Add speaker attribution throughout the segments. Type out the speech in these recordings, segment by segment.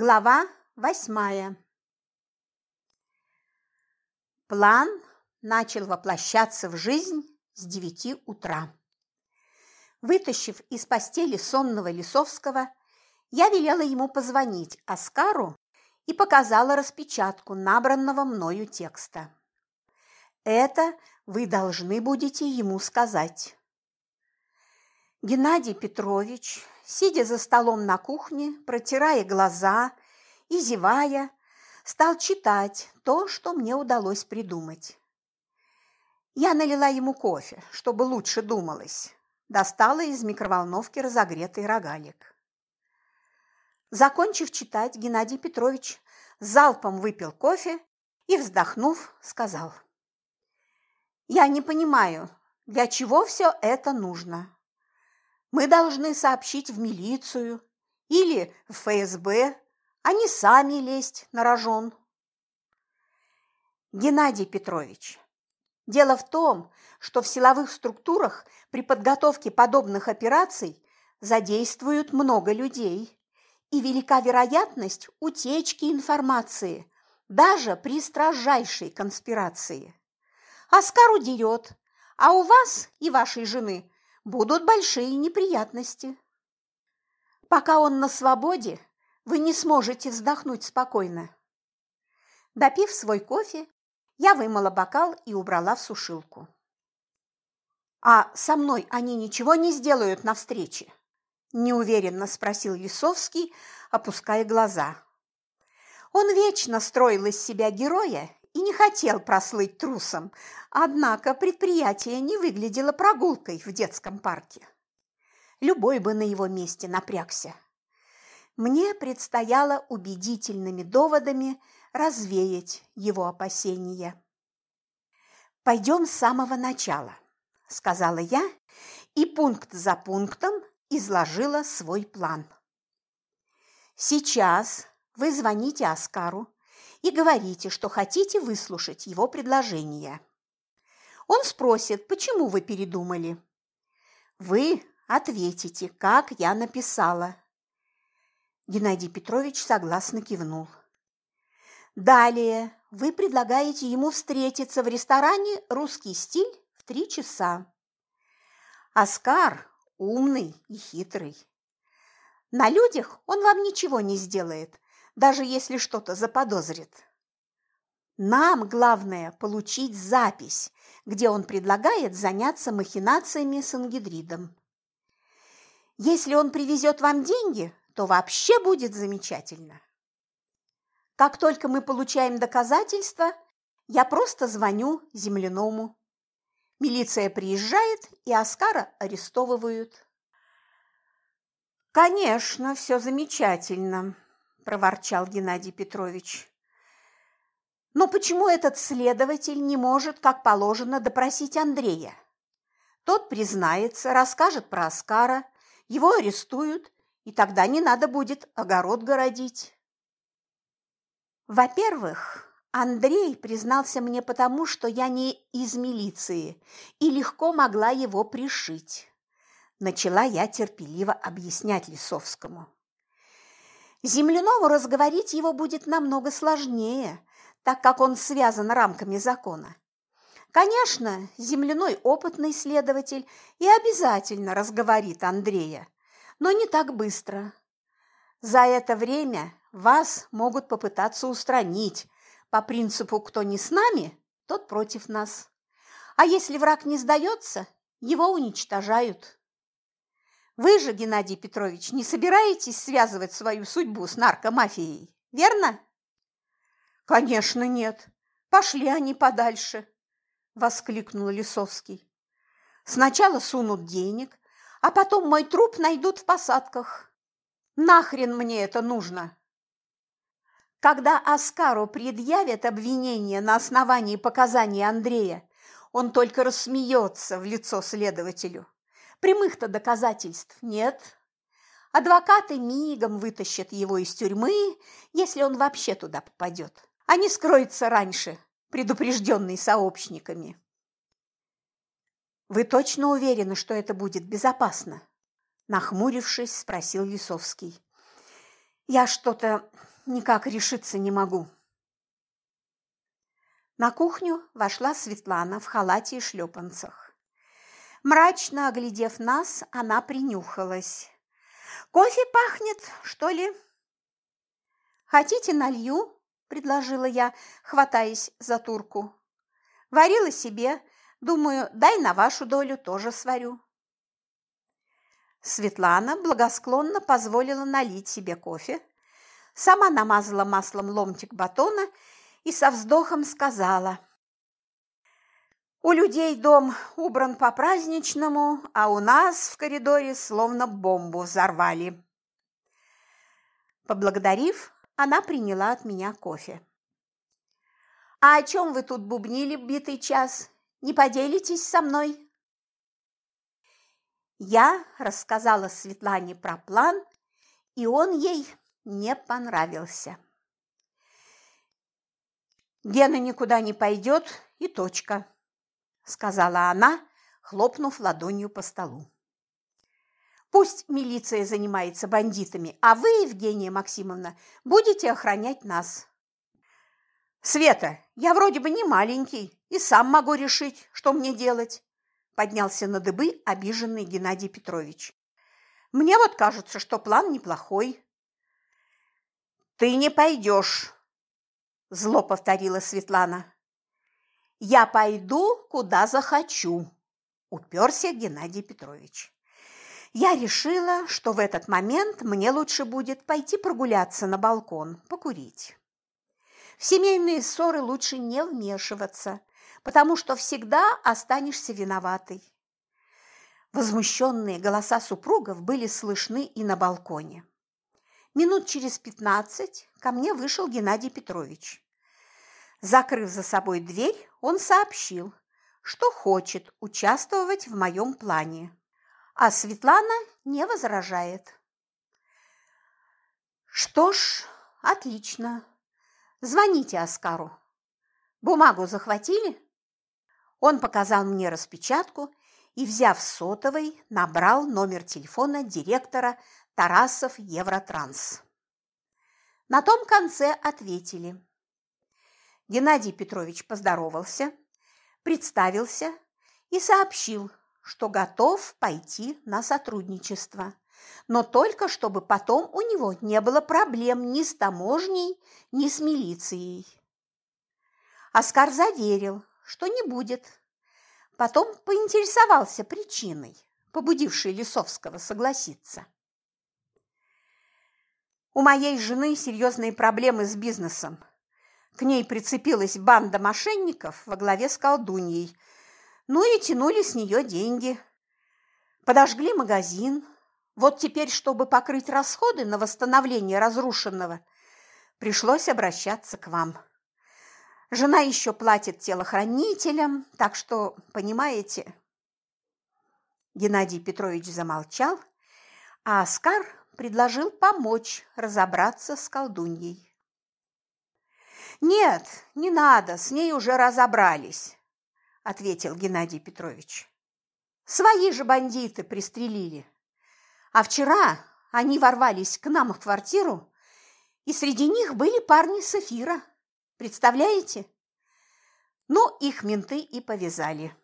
Speaker 1: Глава восьмая План начал воплощаться в жизнь с девяти утра. Вытащив из постели сонного Лисовского, я велела ему позвонить Оскару и показала распечатку набранного мною текста. Это вы должны будете ему сказать. Геннадий Петрович, сидя за столом на кухне, протирая глаза и зевая, стал читать то, что мне удалось придумать. Я налила ему кофе, чтобы лучше думалось. Достала из микроволновки разогретый рогалик. Закончив читать, Геннадий Петрович залпом выпил кофе и, вздохнув, сказал. «Я не понимаю, для чего все это нужно?» Мы должны сообщить в милицию или в ФСБ, а не сами лезть на рожон. Геннадий Петрович, дело в том, что в силовых структурах при подготовке подобных операций задействуют много людей, и велика вероятность утечки информации, даже при строжайшей конспирации. Оскар удерет, а у вас и вашей жены будут большие неприятности. Пока он на свободе, вы не сможете вздохнуть спокойно. Допив свой кофе, я вымыла бокал и убрала в сушилку. «А со мной они ничего не сделают на встрече?» – неуверенно спросил Лисовский, опуская глаза. Он вечно строил из себя героя и не хотел прослыть трусом, однако предприятие не выглядело прогулкой в детском парке. Любой бы на его месте напрягся. Мне предстояло убедительными доводами развеять его опасения. «Пойдем с самого начала», – сказала я, и пункт за пунктом изложила свой план. «Сейчас вы звоните Оскару и говорите, что хотите выслушать его предложение. Он спросит, почему вы передумали. Вы ответите, как я написала. Геннадий Петрович согласно кивнул. Далее вы предлагаете ему встретиться в ресторане «Русский стиль» в три часа. Оскар умный и хитрый. На людях он вам ничего не сделает, даже если что-то заподозрит. Нам главное получить запись, где он предлагает заняться махинациями с ангидридом. Если он привезет вам деньги, то вообще будет замечательно. Как только мы получаем доказательства, я просто звоню земляному. Милиция приезжает, и Оскара арестовывают. Конечно, все замечательно, проворчал Геннадий Петрович. Но почему этот следователь не может, как положено, допросить Андрея? Тот признается, расскажет про Оскара, его арестуют, и тогда не надо будет огород городить. Во-первых, Андрей признался мне потому, что я не из милиции и легко могла его пришить. Начала я терпеливо объяснять Лисовскому. Землянову разговорить его будет намного сложнее, так как он связан рамками закона. Конечно, земляной опытный следователь и обязательно разговорит Андрея, но не так быстро. За это время вас могут попытаться устранить по принципу «кто не с нами, тот против нас». А если враг не сдается, его уничтожают. Вы же, Геннадий Петрович, не собираетесь связывать свою судьбу с наркомафией, верно? Конечно, нет. Пошли они подальше, воскликнул Лисовский. Сначала сунут денег, а потом мой труп найдут в посадках. Нахрен мне это нужно? Когда Оскару предъявят обвинение на основании показаний Андрея, он только рассмеется в лицо следователю. Прямых-то доказательств нет. Адвокаты мигом вытащат его из тюрьмы, если он вообще туда попадет, а не скроется раньше, предупрежденный сообщниками. «Вы точно уверены, что это будет безопасно?» Нахмурившись, спросил Лисовский. «Я что-то никак решиться не могу. На кухню вошла Светлана в халате и шлепанцах. Мрачно оглядев нас, она принюхалась. «Кофе пахнет, что ли?» «Хотите, налью?» – предложила я, хватаясь за турку. «Варила себе. Думаю, дай на вашу долю тоже сварю». Светлана благосклонно позволила налить себе кофе, сама намазала маслом ломтик батона и со вздохом сказала. «У людей дом убран по-праздничному, а у нас в коридоре словно бомбу взорвали». Поблагодарив, она приняла от меня кофе. «А о чем вы тут бубнили битый час? Не поделитесь со мной?» Я рассказала Светлане про план, и он ей не понравился. «Гена никуда не пойдет, и точка», – сказала она, хлопнув ладонью по столу. «Пусть милиция занимается бандитами, а вы, Евгения Максимовна, будете охранять нас». «Света, я вроде бы не маленький и сам могу решить, что мне делать поднялся на дыбы обиженный Геннадий Петрович. Мне вот кажется, что план неплохой. Ты не пойдешь, зло повторила Светлана. Я пойду, куда захочу, уперся Геннадий Петрович. Я решила, что в этот момент мне лучше будет пойти прогуляться на балкон, покурить. В семейные ссоры лучше не вмешиваться, потому что всегда останешься виноватой. Возмущенные голоса супругов были слышны и на балконе. Минут через пятнадцать ко мне вышел Геннадий Петрович. Закрыв за собой дверь, он сообщил, что хочет участвовать в моем плане, а Светлана не возражает. Что ж, отлично. Звоните Оскару. Бумагу захватили? Он показал мне распечатку и, взяв сотовый, набрал номер телефона директора Тарасов Евротранс. На том конце ответили. Геннадий Петрович поздоровался, представился и сообщил, что готов пойти на сотрудничество, но только чтобы потом у него не было проблем ни с таможней, ни с милицией. Оскар заверил, что не будет. Потом поинтересовался причиной, побудившей Лисовского согласиться. У моей жены серьезные проблемы с бизнесом. К ней прицепилась банда мошенников во главе с колдуньей. Ну и тянули с нее деньги. Подожгли магазин. Вот теперь, чтобы покрыть расходы на восстановление разрушенного, пришлось обращаться к вам. Жена еще платит телохранителям, так что, понимаете...» Геннадий Петрович замолчал, а Оскар предложил помочь разобраться с колдуньей. «Нет, не надо, с ней уже разобрались», – ответил Геннадий Петрович. «Свои же бандиты пристрелили. А вчера они ворвались к нам в квартиру, и среди них были парни с эфира. Представляете? Ну, их менты и повязали.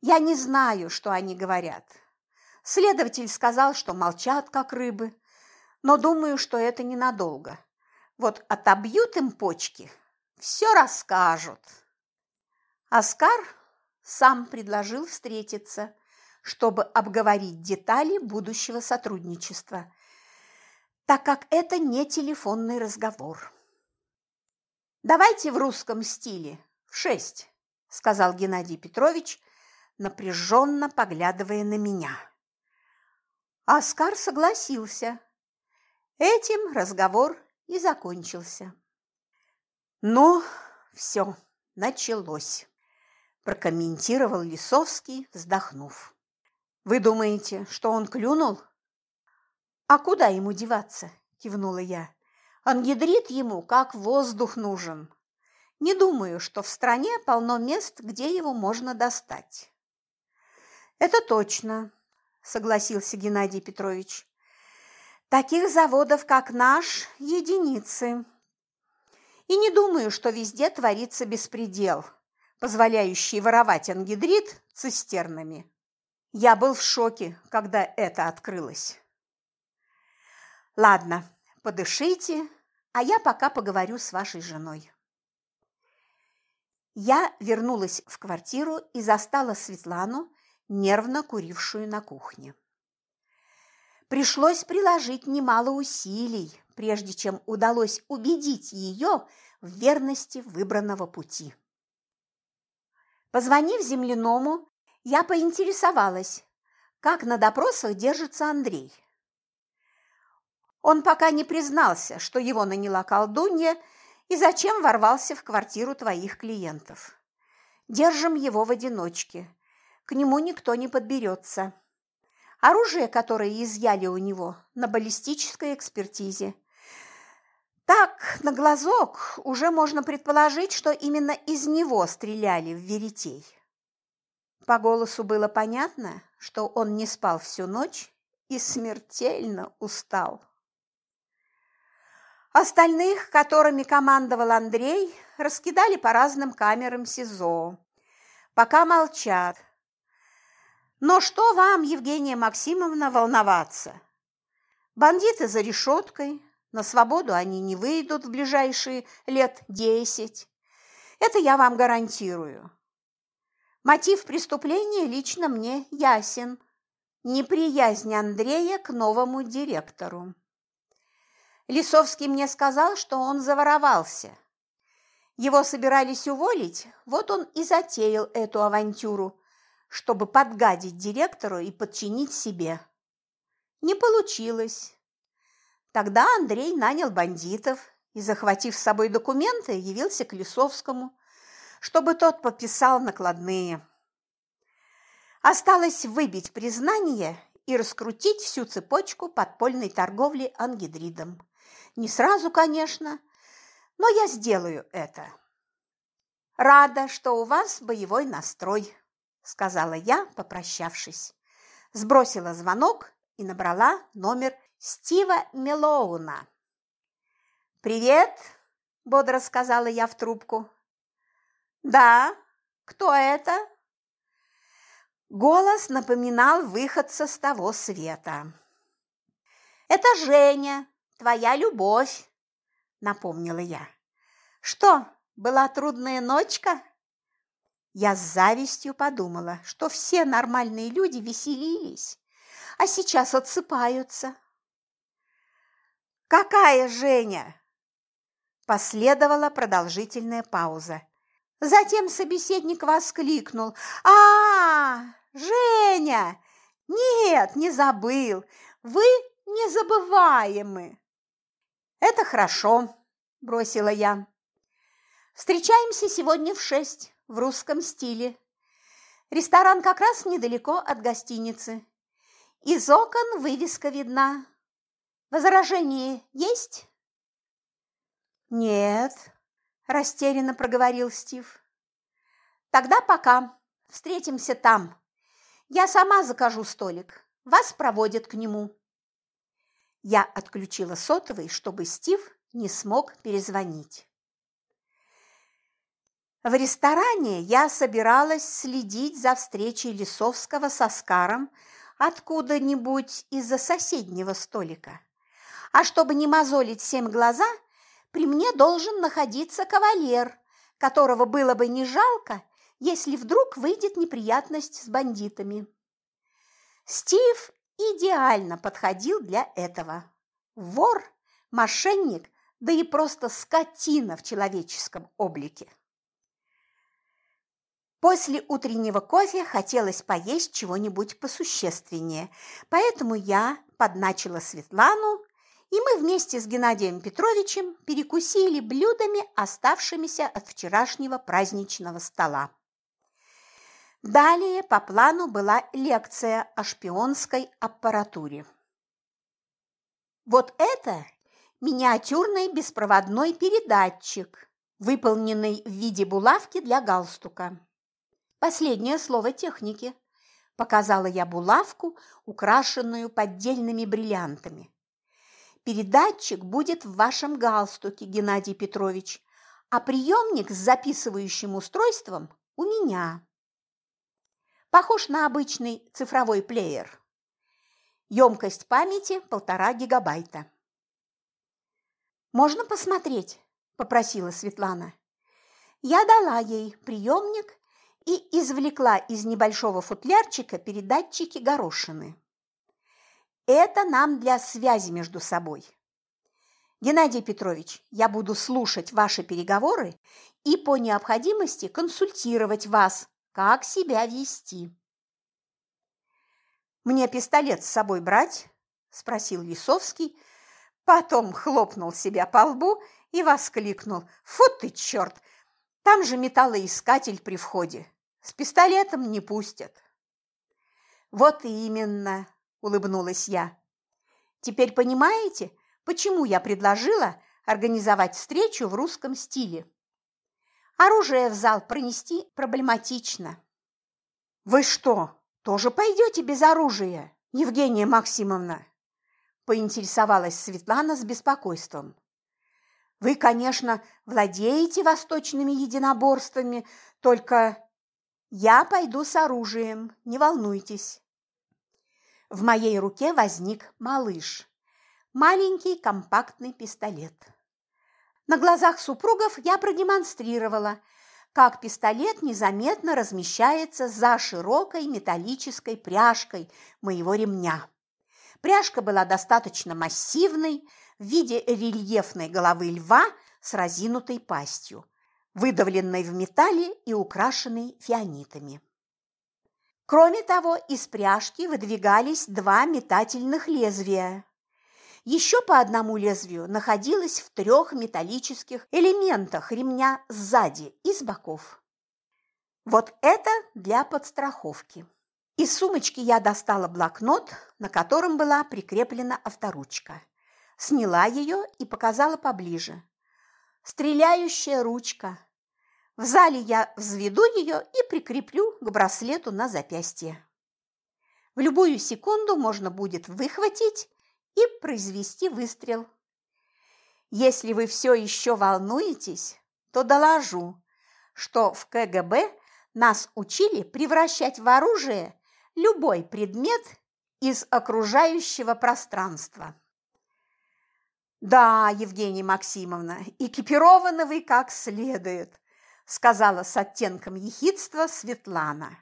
Speaker 1: Я не знаю, что они говорят. Следователь сказал, что молчат, как рыбы, но думаю, что это ненадолго. Вот отобьют им почки, все расскажут. Оскар сам предложил встретиться, чтобы обговорить детали будущего сотрудничества, так как это не телефонный разговор. «Давайте в русском стиле, в шесть», – сказал Геннадий Петрович, напряженно поглядывая на меня. Оскар согласился. Этим разговор и закончился. «Ну, все, началось», – прокомментировал Лисовский, вздохнув. «Вы думаете, что он клюнул?» «А куда ему деваться?» – кивнула я. Ангидрит ему как воздух нужен. Не думаю, что в стране полно мест, где его можно достать. Это точно, согласился Геннадий Петрович. Таких заводов, как наш, единицы. И не думаю, что везде творится беспредел, позволяющий воровать ангидрид цистернами. Я был в шоке, когда это открылось. Ладно, подышите, а я пока поговорю с вашей женой. Я вернулась в квартиру и застала Светлану, нервно курившую на кухне. Пришлось приложить немало усилий, прежде чем удалось убедить ее в верности выбранного пути. Позвонив земляному, я поинтересовалась, как на допросах держится Андрей. Он пока не признался, что его наняла колдунья и зачем ворвался в квартиру твоих клиентов. Держим его в одиночке. К нему никто не подберется. Оружие, которое изъяли у него, на баллистической экспертизе. Так, на глазок уже можно предположить, что именно из него стреляли в веретей. По голосу было понятно, что он не спал всю ночь и смертельно устал. Остальных, которыми командовал Андрей, раскидали по разным камерам СИЗО. Пока молчат. Но что вам, Евгения Максимовна, волноваться? Бандиты за решеткой, на свободу они не выйдут в ближайшие лет десять. Это я вам гарантирую. Мотив преступления лично мне ясен. Неприязнь Андрея к новому директору. Лисовский мне сказал, что он заворовался. Его собирались уволить, вот он и затеял эту авантюру, чтобы подгадить директору и подчинить себе. Не получилось. Тогда Андрей нанял бандитов и, захватив с собой документы, явился к Лисовскому, чтобы тот подписал накладные. Осталось выбить признание и раскрутить всю цепочку подпольной торговли ангидридом. Не сразу, конечно, но я сделаю это. Рада, что у вас боевой настрой, сказала я, попрощавшись. Сбросила звонок и набрала номер Стива Мелоуна. «Привет!» – бодро сказала я в трубку. «Да, кто это?» Голос напоминал выходца с того света. «Это Женя, твоя любовь», – напомнила я. «Что, была трудная ночка?» Я с завистью подумала, что все нормальные люди веселились, а сейчас отсыпаются. «Какая Женя?» Последовала продолжительная пауза. Затем собеседник воскликнул. «А, Женя! Нет, не забыл! Вы незабываемы!» «Это хорошо», – бросила я. «Встречаемся сегодня в шесть в русском стиле. Ресторан как раз недалеко от гостиницы. Из окон вывеска видна. Возражение есть?» «Нет», – растерянно проговорил Стив. «Тогда пока. Встретимся там. Я сама закажу столик. Вас проводят к нему». Я отключила сотовый, чтобы Стив не смог перезвонить. В ресторане я собиралась следить за встречей Лисовского со Скаром откуда-нибудь из-за соседнего столика. А чтобы не мозолить всем глаза, при мне должен находиться кавалер, которого было бы не жалко, если вдруг выйдет неприятность с бандитами. Стив идеально подходил для этого. Вор, мошенник, да и просто скотина в человеческом облике. После утреннего кофе хотелось поесть чего-нибудь посущественнее, поэтому я подначила Светлану, и мы вместе с Геннадием Петровичем перекусили блюдами, оставшимися от вчерашнего праздничного стола. Далее по плану была лекция о шпионской аппаратуре. Вот это миниатюрный беспроводной передатчик, выполненный в виде булавки для галстука. Последнее слово техники. Показала я булавку, украшенную поддельными бриллиантами. Передатчик будет в вашем галстуке, Геннадий Петрович, а приемник с записывающим устройством у меня. Похож на обычный цифровой плеер. Емкость памяти – полтора гигабайта. «Можно посмотреть?» – попросила Светлана. Я дала ей приемник и извлекла из небольшого футлярчика передатчики горошины. Это нам для связи между собой. Геннадий Петрович, я буду слушать ваши переговоры и по необходимости консультировать вас, как себя вести. «Мне пистолет с собой брать?» – спросил Лисовский, потом хлопнул себя по лбу и воскликнул. «Фу ты, черт! Там же металлоискатель при входе. С пистолетом не пустят». «Вот именно!» – улыбнулась я. «Теперь понимаете, почему я предложила организовать встречу в русском стиле? Оружие в зал пронести проблематично». «Вы что, тоже пойдете без оружия, Евгения Максимовна?» поинтересовалась Светлана с беспокойством. «Вы, конечно, владеете восточными единоборствами, только я пойду с оружием, не волнуйтесь». В моей руке возник малыш, маленький компактный пистолет. На глазах супругов я продемонстрировала – как пистолет незаметно размещается за широкой металлической пряжкой моего ремня. Пряжка была достаточно массивной, в виде рельефной головы льва с разинутой пастью, выдавленной в металле и украшенной фианитами. Кроме того, из пряжки выдвигались два метательных лезвия, еще по одному лезвию находилось в трех металлических элементах ремня сзади и с боков. Вот это для подстраховки. Из сумочки я достала блокнот, на котором была прикреплена авторучка. Сняла ее и показала поближе. Стреляющая ручка. В зале я взведу ее и прикреплю к браслету на запястье. В любую секунду можно будет выхватить и произвести выстрел. Если вы все еще волнуетесь, то доложу, что в КГБ нас учили превращать в оружие любой предмет из окружающего пространства. «Да, Евгения Максимовна, экипированы вы как следует», сказала с оттенком ехидства Светлана.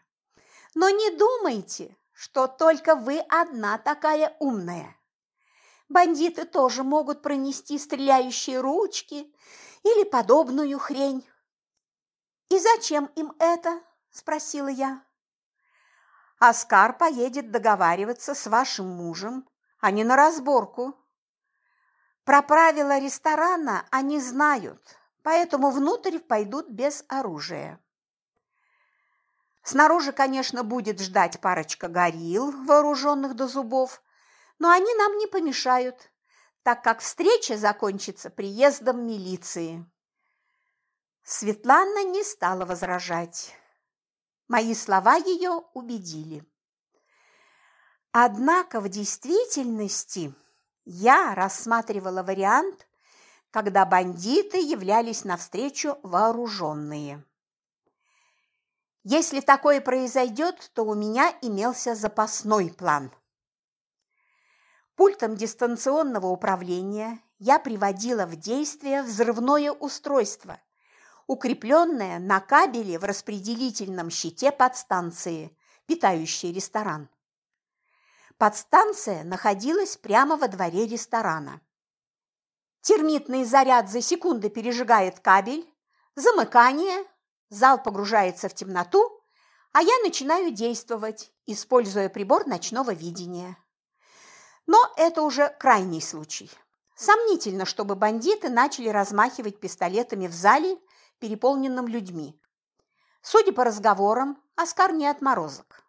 Speaker 1: «Но не думайте, что только вы одна такая умная. Бандиты тоже могут пронести стреляющие ручки или подобную хрень. «И зачем им это?» – спросила я. «Оскар поедет договариваться с вашим мужем, а не на разборку. Про правила ресторана они знают, поэтому внутрь пойдут без оружия. Снаружи, конечно, будет ждать парочка горилл, вооруженных до зубов, но они нам не помешают, так как встреча закончится приездом милиции. Светлана не стала возражать. Мои слова ее убедили. Однако в действительности я рассматривала вариант, когда бандиты являлись навстречу вооруженные. Если такое произойдет, то у меня имелся запасной план – Пультом дистанционного управления я приводила в действие взрывное устройство, укрепленное на кабеле в распределительном щите подстанции, питающей ресторан. Подстанция находилась прямо во дворе ресторана. Термитный заряд за секунду пережигает кабель, замыкание, зал погружается в темноту, а я начинаю действовать, используя прибор ночного видения. Но это уже крайний случай. Сомнительно, чтобы бандиты начали размахивать пистолетами в зале, переполненном людьми. Судя по разговорам, Оскар не отморозок.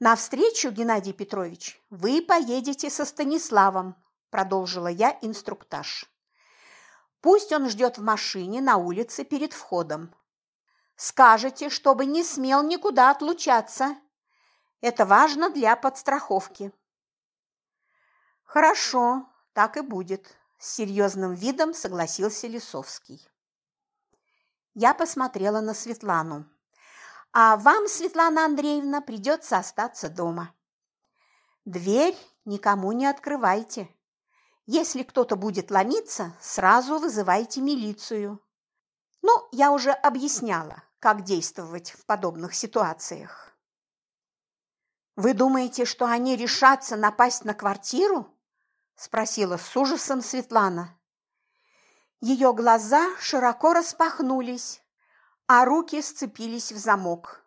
Speaker 1: «Навстречу, Геннадий Петрович, вы поедете со Станиславом», – продолжила я инструктаж. «Пусть он ждет в машине на улице перед входом. Скажете, чтобы не смел никуда отлучаться. Это важно для подстраховки». «Хорошо, так и будет, с серьезным видом согласился Лисовский. Я посмотрела на Светлану. А вам, Светлана Андреевна, придется остаться дома. Дверь никому не открывайте. Если кто-то будет ломиться, сразу вызывайте милицию. Ну, я уже объясняла, как действовать в подобных ситуациях. «Вы думаете, что они решатся напасть на квартиру?» – спросила с ужасом Светлана. Ее глаза широко распахнулись, а руки сцепились в замок.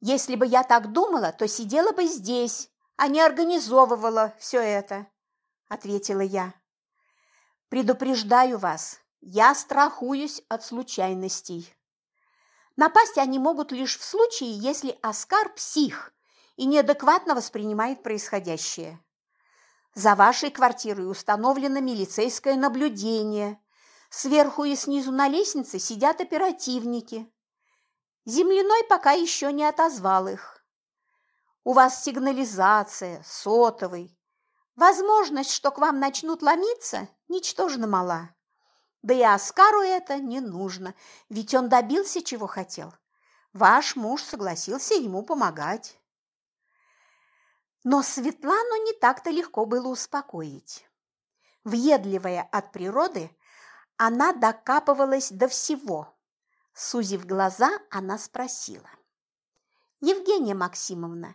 Speaker 1: «Если бы я так думала, то сидела бы здесь, а не организовывала все это», – ответила я. «Предупреждаю вас, я страхуюсь от случайностей. Напасть они могут лишь в случае, если Оскар – псих и неадекватно воспринимает происходящее. За вашей квартирой установлено милицейское наблюдение. Сверху и снизу на лестнице сидят оперативники. Земляной пока еще не отозвал их. У вас сигнализация, сотовый. Возможность, что к вам начнут ломиться, ничтожно мала. Да и Оскару это не нужно, ведь он добился, чего хотел. Ваш муж согласился ему помогать. Но Светлану не так-то легко было успокоить. Въедливая от природы, она докапывалась до всего. Сузив глаза, она спросила. «Евгения Максимовна,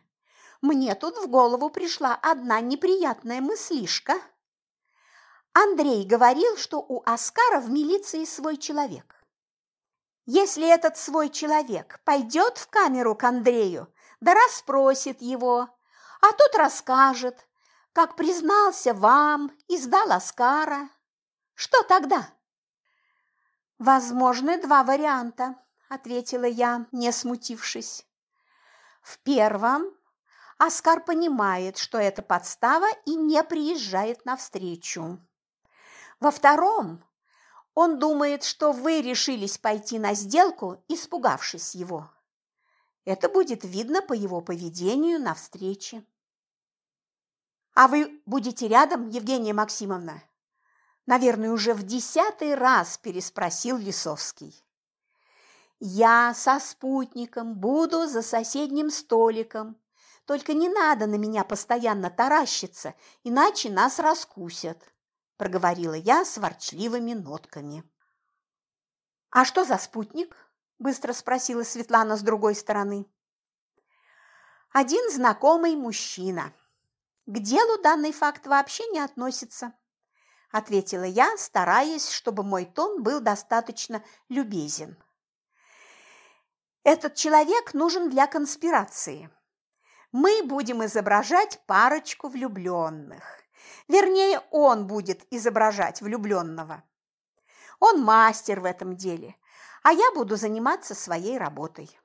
Speaker 1: мне тут в голову пришла одна неприятная мыслишка. Андрей говорил, что у Оскара в милиции свой человек. Если этот свой человек пойдет в камеру к Андрею, да расспросит его, а тот расскажет, как признался вам и сдал Оскара. Что тогда? Возможны два варианта, ответила я, не смутившись. В первом Оскар понимает, что это подстава и не приезжает навстречу. Во втором он думает, что вы решились пойти на сделку, испугавшись его. Это будет видно по его поведению на встрече. А вы будете рядом, Евгения Максимовна? Наверное, уже в десятый раз переспросил Лисовский. Я со спутником буду за соседним столиком. Только не надо на меня постоянно таращиться, иначе нас раскусят, проговорила я с ворчливыми нотками. А что за спутник? быстро спросила Светлана с другой стороны. Один знакомый мужчина, к делу данный факт вообще не относится, ответила я, стараясь, чтобы мой тон был достаточно любезен. Этот человек нужен для конспирации. Мы будем изображать парочку влюбленных. Вернее, он будет изображать влюбленного. Он мастер в этом деле, а я буду заниматься своей работой.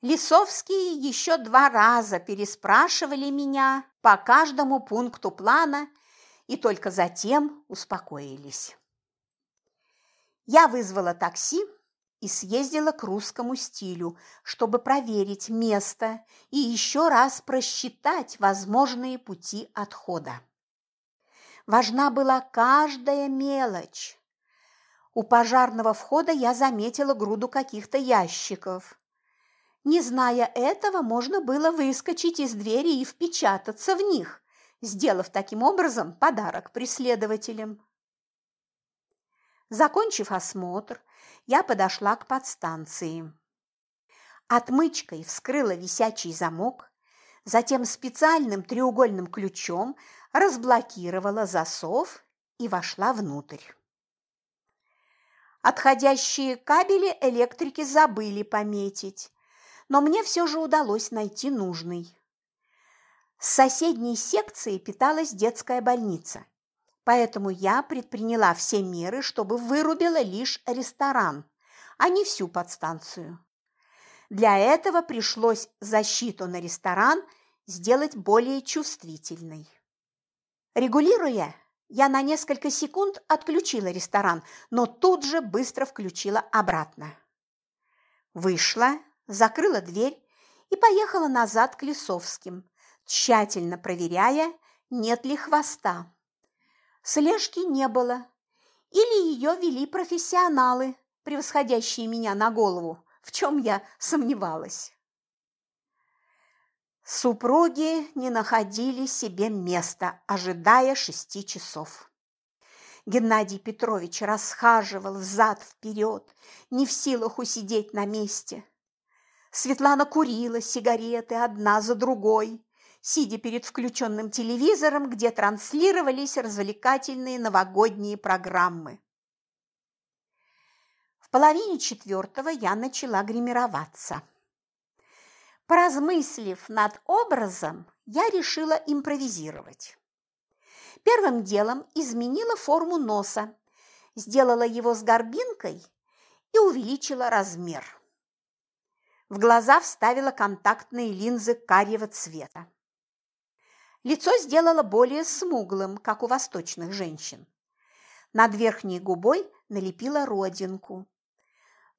Speaker 1: Лисовские еще два раза переспрашивали меня по каждому пункту плана и только затем успокоились. Я вызвала такси и съездила к русскому стилю, чтобы проверить место и еще раз просчитать возможные пути отхода. Важна была каждая мелочь. У пожарного входа я заметила груду каких-то ящиков. Не зная этого, можно было выскочить из двери и впечататься в них, сделав таким образом подарок преследователям. Закончив осмотр, я подошла к подстанции. Отмычкой вскрыла висячий замок, затем специальным треугольным ключом разблокировала засов и вошла внутрь. Отходящие кабели электрики забыли пометить, но мне все же удалось найти нужный. С соседней секции питалась детская больница, поэтому я предприняла все меры, чтобы вырубила лишь ресторан, а не всю подстанцию. Для этого пришлось защиту на ресторан сделать более чувствительной. Регулируя, я на несколько секунд отключила ресторан, но тут же быстро включила обратно. Вышла, закрыла дверь и поехала назад к Лисовским, тщательно проверяя, нет ли хвоста. Слежки не было. Или ее вели профессионалы, превосходящие меня на голову, в чем я сомневалась. Супруги не находили себе места, ожидая шести часов. Геннадий Петрович расхаживал взад-вперед, не в силах усидеть на месте. Светлана курила сигареты одна за другой, сидя перед включенным телевизором, где транслировались развлекательные новогодние программы. В половине четвертого я начала гримироваться. Поразмыслив над образом, я решила импровизировать. Первым делом изменила форму носа, сделала его с горбинкой и увеличила размер. В глаза вставила контактные линзы карьего цвета. Лицо сделала более смуглым, как у восточных женщин. Над верхней губой налепила родинку.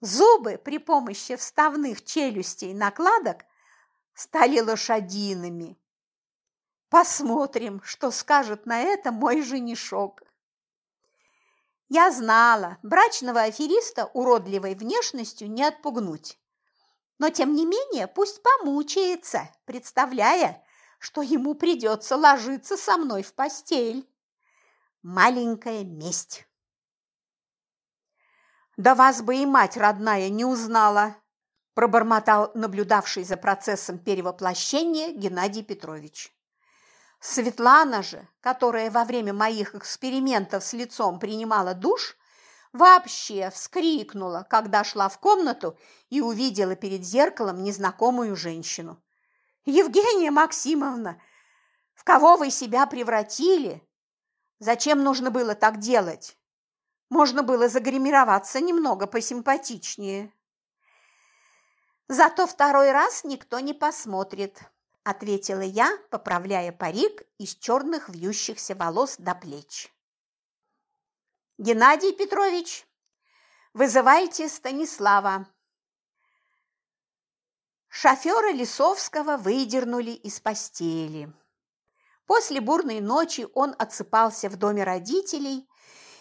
Speaker 1: Зубы при помощи вставных челюстей накладок стали лошадиными. Посмотрим, что скажет на это мой женишок. Я знала, брачного афериста уродливой внешностью не отпугнуть. Но, тем не менее, пусть помучается, представляя, что ему придется ложиться со мной в постель. Маленькая месть. «Да вас бы и мать родная не узнала!» пробормотал наблюдавший за процессом перевоплощения Геннадий Петрович. Светлана же, которая во время моих экспериментов с лицом принимала душ, вообще вскрикнула, когда шла в комнату и увидела перед зеркалом незнакомую женщину. «Евгения Максимовна, в кого вы себя превратили? Зачем нужно было так делать? Можно было загримироваться немного посимпатичнее». «Зато второй раз никто не посмотрит», ответила я, поправляя парик из черных вьющихся волос до плеч. Геннадий Петрович, вызывайте Станислава. Шофера Лисовского выдернули из постели. После бурной ночи он отсыпался в доме родителей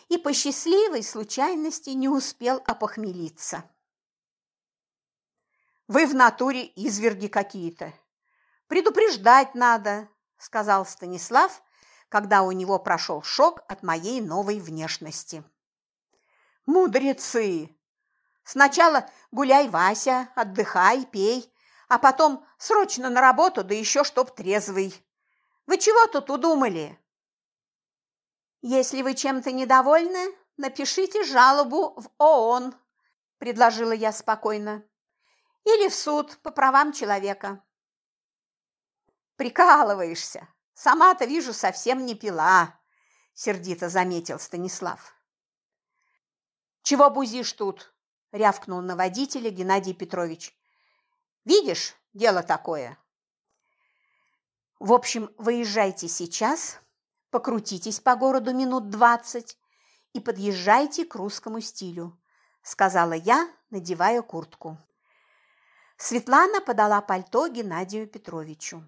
Speaker 1: и по счастливой случайности не успел опохмелиться. «Вы в натуре изверги какие-то», Предупреждать надо, сказал Станислав, когда у него прошел шок от моей новой внешности. Мудрецы! Сначала гуляй, Вася, отдыхай, пей, а потом срочно на работу, да еще чтоб трезвый. Вы чего тут удумали? Если вы чем-то недовольны, напишите жалобу в ООН, предложила я спокойно. Или в суд по правам человека. Прикалываешься. Сама-то, вижу, совсем не пила, сердито заметил Станислав. Чего бузишь тут? рявкнул на водителя Геннадий Петрович. Видишь, дело такое. В общем, выезжайте сейчас, покрутитесь по городу минут двадцать и подъезжайте к русскому стилю, сказала я, надевая куртку. Светлана подала пальто Геннадию Петровичу.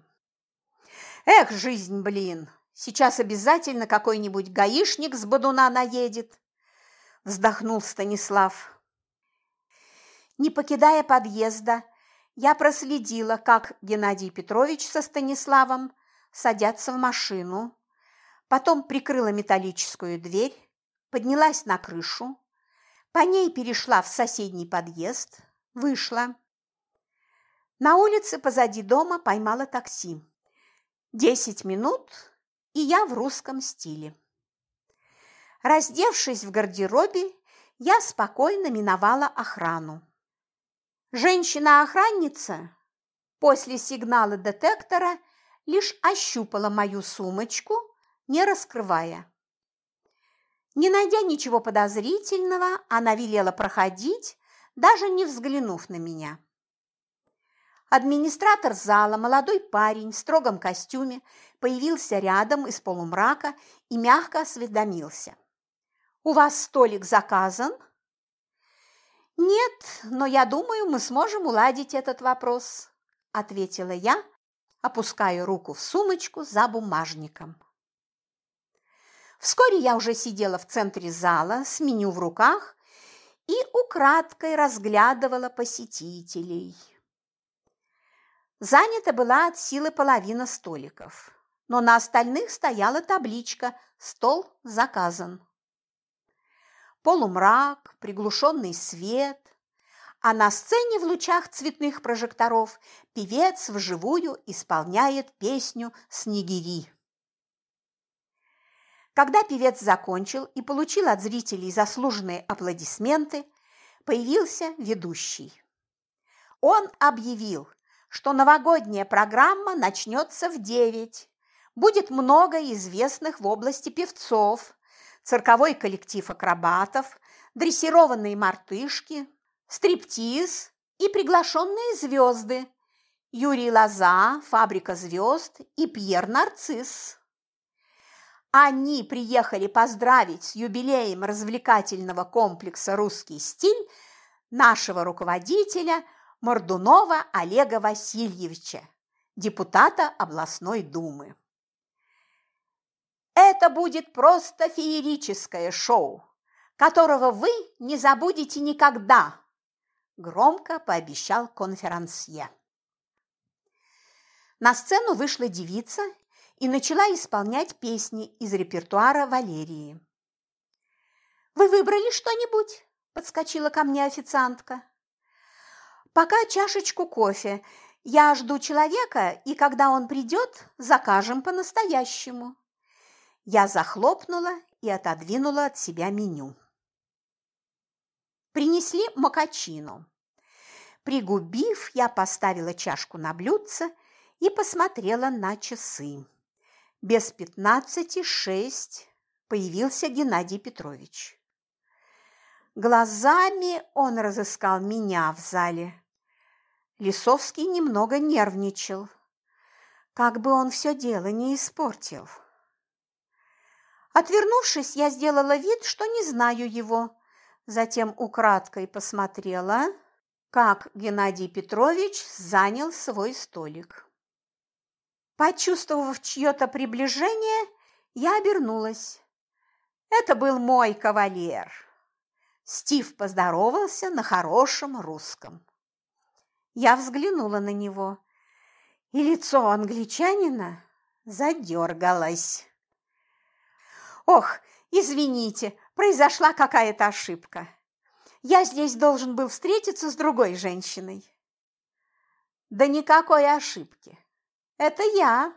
Speaker 1: Эх, жизнь, блин! Сейчас обязательно какой-нибудь гаишник с бодуна наедет, вздохнул Станислав. Не покидая подъезда, я проследила, как Геннадий Петрович со Станиславом садятся в машину, потом прикрыла металлическую дверь, поднялась на крышу, по ней перешла в соседний подъезд, вышла. На улице позади дома поймала такси. Десять минут, и я в русском стиле. Раздевшись в гардеробе, я спокойно миновала охрану. Женщина-охранница после сигнала детектора лишь ощупала мою сумочку, не раскрывая. Не найдя ничего подозрительного, она велела проходить, даже не взглянув на меня. Администратор зала, молодой парень в строгом костюме, появился рядом из полумрака и мягко осведомился. «У вас столик заказан?» «Нет, но я думаю, мы сможем уладить этот вопрос», – ответила я, опуская руку в сумочку за бумажником. Вскоре я уже сидела в центре зала с меню в руках и украдкой разглядывала посетителей. Занята была от силы половина столиков, но на остальных стояла табличка «Стол заказан». Полумрак, приглушенный свет, а на сцене в лучах цветных прожекторов певец вживую исполняет песню «Снегири». Когда певец закончил и получил от зрителей заслуженные аплодисменты, появился ведущий. Он объявил, что новогодняя программа начнется в девять. Будет много известных в области певцов, цирковой коллектив акробатов, дрессированные мартышки, стриптиз и приглашенные звезды Юрий Лоза, Фабрика звезд и Пьер Нарцисс. Они приехали поздравить с юбилеем развлекательного комплекса «Русский стиль» нашего руководителя Мордунова Олега Васильевича, депутата областной думы. Это будет просто феерическое шоу, которого вы не забудете никогда, громко пообещал конферансье. На сцену вышла девица и начала исполнять песни из репертуара Валерии. «Вы выбрали что-нибудь?» – подскочила ко мне официантка. «Пока чашечку кофе. Я жду человека, и когда он придет, закажем по-настоящему». Я захлопнула и отодвинула от себя меню. Принесли макачину. Пригубив, я поставила чашку на блюдце и посмотрела на часы. Без пятнадцати шесть появился Геннадий Петрович. Глазами он разыскал меня в зале. Лисовский немного нервничал. Как бы он все дело не испортил. Отвернувшись, я сделала вид, что не знаю его. Затем украдкой посмотрела, как Геннадий Петрович занял свой столик. Почувствовав чье-то приближение, я обернулась. Это был мой кавалер. Стив поздоровался на хорошем русском. Я взглянула на него, и лицо англичанина задергалось. «Ох, извините, произошла какая-то ошибка. Я здесь должен был встретиться с другой женщиной». «Да никакой ошибки. «Это я.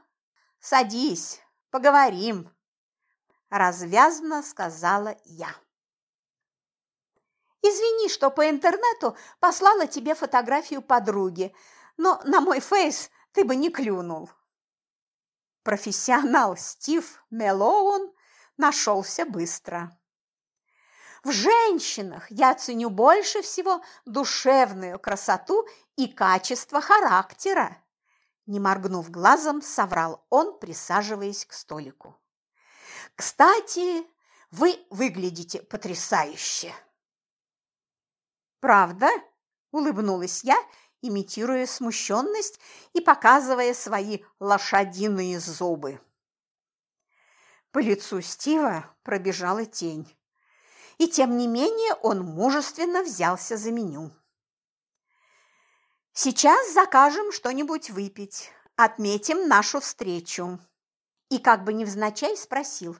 Speaker 1: Садись, поговорим», – развязно сказала я. «Извини, что по интернету послала тебе фотографию подруги, но на мой фейс ты бы не клюнул». Профессионал Стив Мелоун нашелся быстро. В женщинах я ценю больше всего душевную красоту и качество характера. Не моргнув глазом, соврал он, присаживаясь к столику. «Кстати, вы выглядите потрясающе!» «Правда?» – улыбнулась я, имитируя смущенность и показывая свои лошадиные зубы. По лицу Стива пробежала тень. И тем не менее он мужественно взялся за меню. Сейчас закажем что-нибудь выпить, отметим нашу встречу. И как бы невзначай спросил,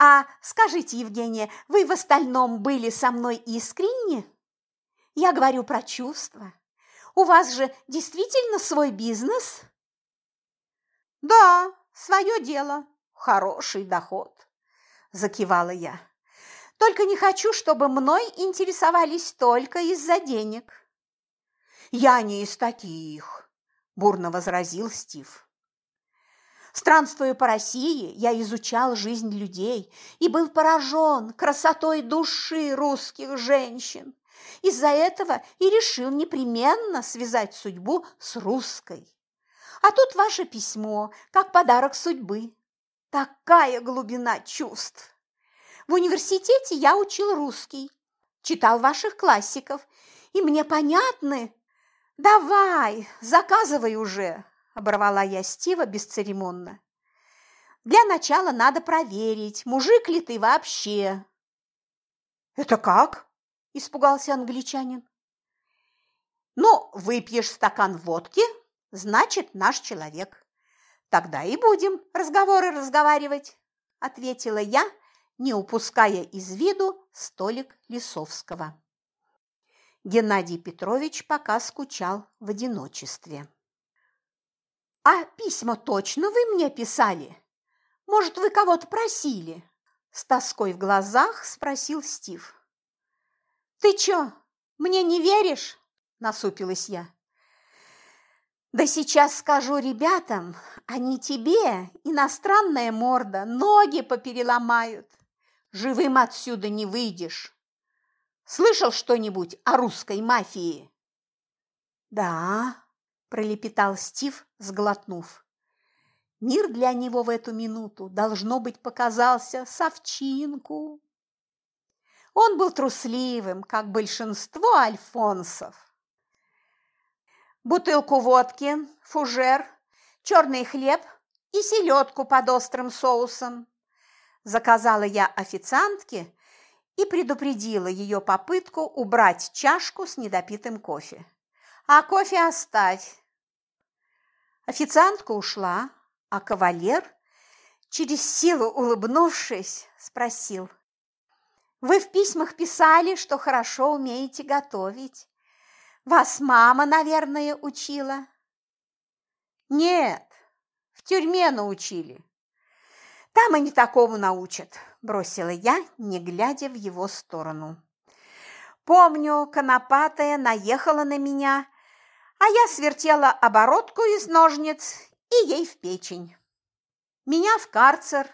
Speaker 1: а скажите, Евгения, вы в остальном были со мной искренни? Я говорю про чувства. У вас же действительно свой бизнес? Да, свое дело, хороший доход, закивала я. Только не хочу, чтобы мной интересовались только из-за денег. «Я не из таких», – бурно возразил Стив. Странствуя по России, я изучал жизнь людей и был поражен красотой души русских женщин. Из-за этого и решил непременно связать судьбу с русской. А тут ваше письмо, как подарок судьбы. Такая глубина чувств. В университете я учил русский, читал ваших классиков, и мне понятны «Давай, заказывай уже!» – оборвала я Стива бесцеремонно. Для начала надо проверить, мужик ли ты вообще.
Speaker 2: Это как?
Speaker 1: испугался англичанин. Ну, выпьешь стакан водки, значит, наш человек. Тогда и будем разговоры разговаривать, ответила я, не упуская из виду столик Лисовского. Геннадий Петрович пока скучал в одиночестве. «А письма точно вы мне писали? Может, вы кого-то просили?» С тоской в глазах спросил Стив. «Ты чё, мне не веришь?» – насупилась я. «Да сейчас скажу ребятам, они тебе, иностранная морда, ноги попереломают. Живым отсюда не выйдешь. Слышал что-нибудь о русской мафии?» «Да», – пролепетал Стив, сглотнув. Мир для него в эту минуту, должно быть, показался совчинку. Он был трусливым, как большинство альфонсов. Бутылку водки, фужер, черный хлеб и селедку под острым соусом. Заказала я официантке и предупредила ее попытку убрать чашку с недопитым кофе. А кофе оставь. Официантка ушла, а кавалер, через силу улыбнувшись, спросил. «Вы в письмах писали, что хорошо умеете готовить. Вас мама, наверное, учила?» «Нет, в тюрьме научили». «Там и не такому научат», – бросила я, не глядя в его сторону. Помню, конопатая наехала на меня, а я свертела оборотку из ножниц и ей в печень. Меня в карцер,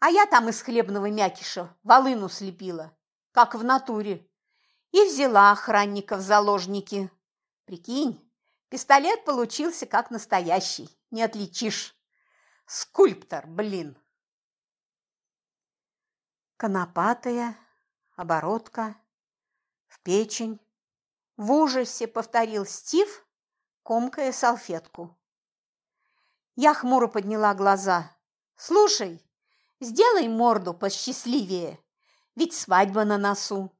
Speaker 1: а я там из хлебного мякиша волыну слепила, как в натуре, и взяла охранника в заложники. Прикинь, пистолет получился как настоящий, не отличишь. Скульптор, блин. Конопатая, оборотка, в печень. В ужасе повторил Стив, комкая салфетку. Я хмуро подняла глаза. «Слушай, сделай морду посчастливее, ведь свадьба на носу».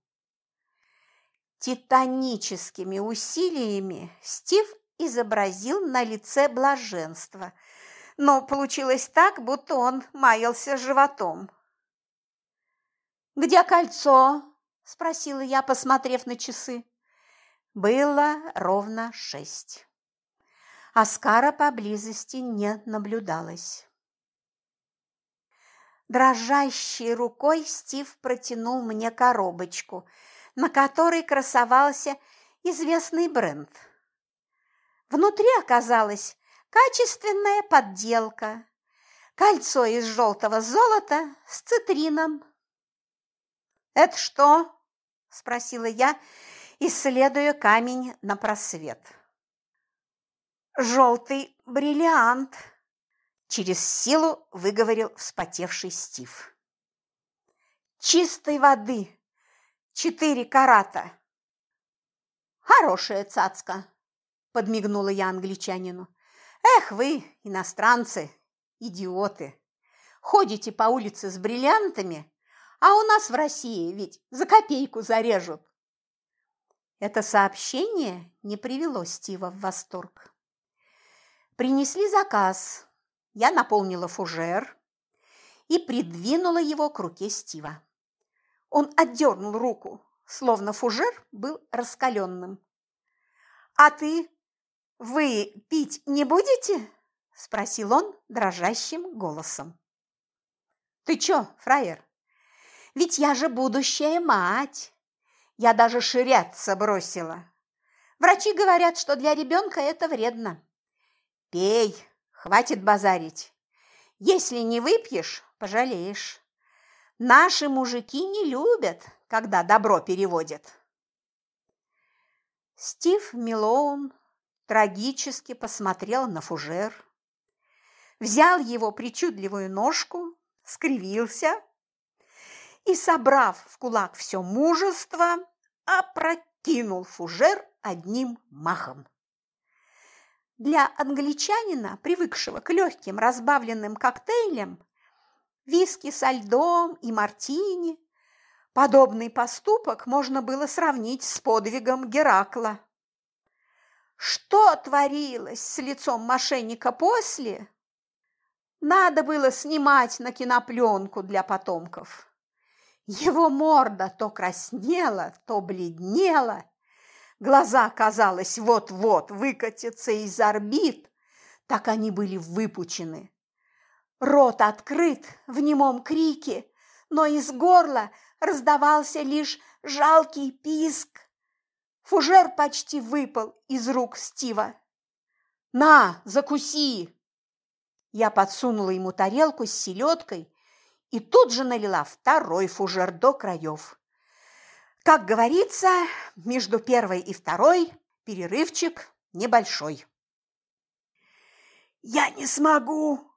Speaker 1: Титаническими усилиями Стив изобразил на лице блаженство, но получилось так, будто он маялся животом. «Где кольцо?» – спросила я, посмотрев на часы. Было ровно шесть. Оскара поблизости не наблюдалось. Дрожащей рукой Стив протянул мне коробочку, на которой красовался известный бренд. Внутри оказалась качественная подделка, кольцо из желтого золота с цитрином. «Это что?» – спросила я, исследуя камень на просвет. «Желтый бриллиант!» – через силу выговорил вспотевший Стив. «Чистой воды! Четыре карата!» «Хорошая цацка!» – подмигнула я англичанину. «Эх вы, иностранцы, идиоты! Ходите по улице с бриллиантами, а у нас в России ведь за копейку зарежут!» Это сообщение не привело Стива в восторг. Принесли заказ. Я наполнила фужер и придвинула его к руке Стива. Он отдернул руку, словно фужер был раскаленным. «А ты? Вы пить не будете?» – спросил он дрожащим голосом. «Ты чё, фраер? Ведь я же будущая мать. Я даже ширяться бросила. Врачи говорят, что для ребенка это вредно. Пей, хватит базарить. Если не выпьешь, пожалеешь. Наши мужики не любят, когда добро переводят. Стив Милоун трагически посмотрел на фужер, взял его причудливую ножку, скривился и, собрав в кулак все мужество, опрокинул фужер одним махом. Для англичанина, привыкшего к легким разбавленным коктейлям, виски со льдом и мартини. Подобный поступок можно было сравнить с подвигом Геракла. Что творилось с лицом мошенника после? Надо было снимать на кинопленку для потомков. Его морда то краснела, то бледнела. Глаза, казалось, вот-вот выкатятся из орбит, так они были выпучены. Рот открыт в немом крике, но из горла раздавался лишь жалкий писк. Фужер почти выпал из рук Стива. «На, закуси!» Я подсунула ему тарелку с селедкой и тут же налила второй фужер до краев. Как говорится, между первой и второй перерывчик небольшой. «Я не смогу!» –